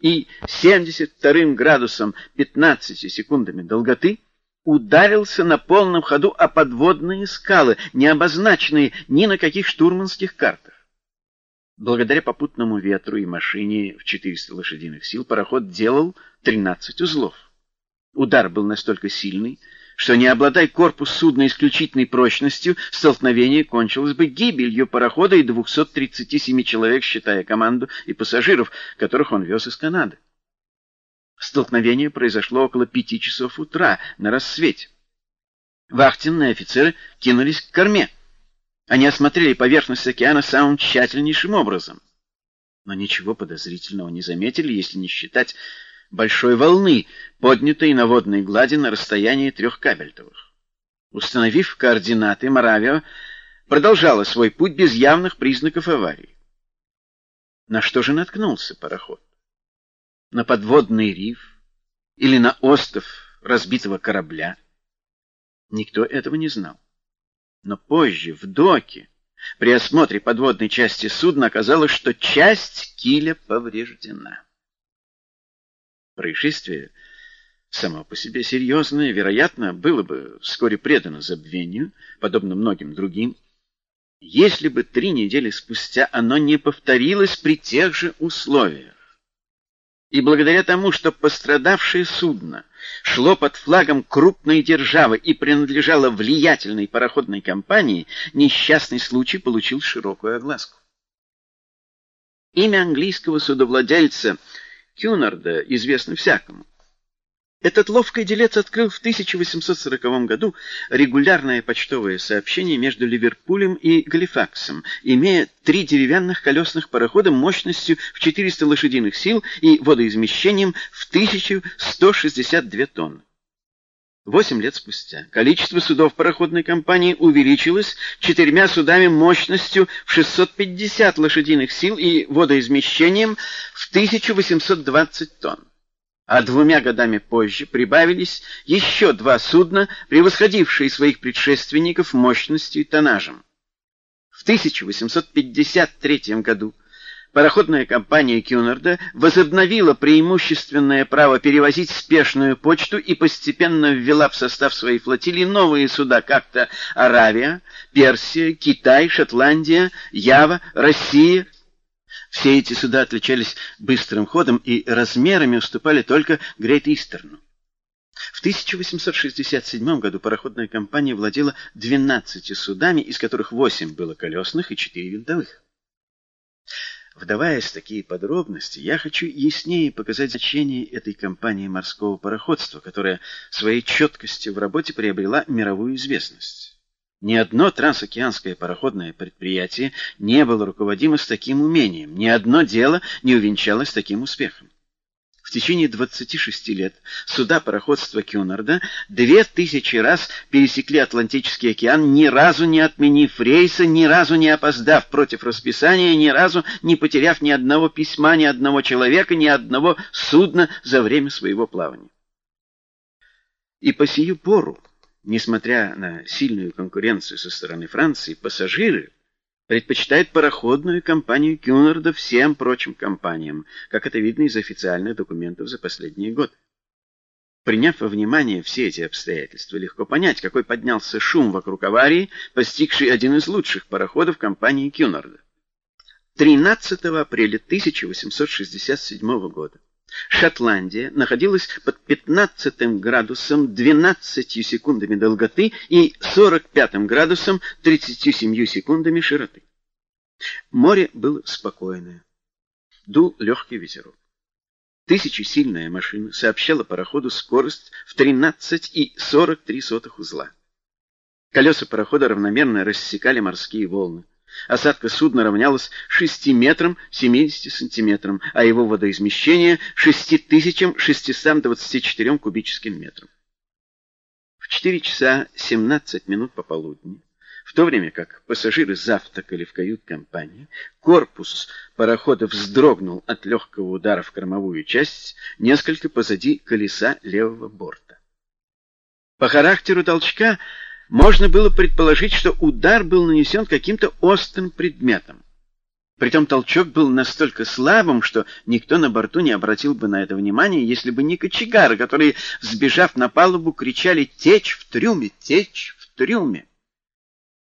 и 72 градусом 15 секундами долготы ударился на полном ходу о подводные скалы, не обозначенные ни на каких штурманских картах. Благодаря попутному ветру и машине в 400 лошадиных сил пароход делал 13 узлов. Удар был настолько сильный, что не обладая корпус судна исключительной прочностью, столкновение кончилось бы гибелью парохода и 237 человек, считая команду и пассажиров, которых он вез из Канады. Столкновение произошло около пяти часов утра, на рассвете. Вахтенные офицеры кинулись к корме. Они осмотрели поверхность океана самым тщательнейшим образом. Но ничего подозрительного не заметили, если не считать большой волны, поднятой на водной глади на расстоянии трех кабельтовых. Установив координаты, Моравио продолжала свой путь без явных признаков аварии. На что же наткнулся пароход? На подводный риф или на остров разбитого корабля? Никто этого не знал. Но позже, в доке, при осмотре подводной части судна оказалось, что часть киля повреждена. Происшествие само по себе серьезное, вероятно, было бы вскоре предано забвению, подобно многим другим, если бы три недели спустя оно не повторилось при тех же условиях. И благодаря тому, что пострадавшее судно шло под флагом крупной державы и принадлежало влиятельной пароходной компании, несчастный случай получил широкую огласку. Имя английского судовладельца – Кюнарда известно всякому. Этот ловкий делец открыл в 1840 году регулярное почтовое сообщение между Ливерпулем и Галифаксом, имея три деревянных колесных парохода мощностью в 400 лошадиных сил и водоизмещением в 1162 тонны. Восемь лет спустя количество судов пароходной компании увеличилось четырьмя судами мощностью в 650 лошадиных сил и водоизмещением в 1820 тонн. А двумя годами позже прибавились еще два судна, превосходившие своих предшественников мощностью и тоннажем. В 1853 году пароходная компания Кюнарда возобновила преимущественное право перевозить спешную почту и постепенно ввела в состав своей флотилии новые суда, как-то Аравия, Персия, Китай, Шотландия, Ява, Россия. Все эти суда отличались быстрым ходом и размерами уступали только Грейт Истерну. В 1867 году пароходная компания владела 12 судами, из которых 8 было колесных и 4 винтовых. Вдаваясь в такие подробности, я хочу яснее показать значение этой компании морского пароходства, которая своей четкостью в работе приобрела мировую известность. Ни одно трансокеанское пароходное предприятие не было руководимо с таким умением, ни одно дело не увенчалось таким успехом. В течение 26 лет суда пароходства Кюнарда две тысячи раз пересекли Атлантический океан, ни разу не отменив рейса, ни разу не опоздав против расписания, ни разу не потеряв ни одного письма, ни одного человека, ни одного судна за время своего плавания. И по сию пору, несмотря на сильную конкуренцию со стороны Франции, пассажиры предпочитает пароходную компанию Кюнарда всем прочим компаниям, как это видно из официальных документов за последние годы. Приняв во внимание все эти обстоятельства, легко понять, какой поднялся шум вокруг аварии, постигший один из лучших пароходов компании Кюнарда. 13 апреля 1867 года Шотландия находилась под 15 градусом 12 секундами долготы и 45 градусом 37 секундами широты. Море было спокойное. Дул легкий ветерок. Тысячесильная машина сообщала пароходу скорость в 13,43 узла. Колеса парохода равномерно рассекали морские волны. Осадка судна равнялась 6 метрам 70 сантиметрам, а его водоизмещение 6624 кубическим метрам. В 4 часа 17 минут пополудни, в то время как пассажиры завтракали в кают-компании, корпус парохода вздрогнул от легкого удара в кормовую часть несколько позади колеса левого борта. По характеру толчка можно было предположить, что удар был нанесен каким-то острым предметом. Притом толчок был настолько слабым, что никто на борту не обратил бы на это внимания, если бы не кочегары, которые, сбежав на палубу, кричали «Течь в трюме! Течь в трюме!».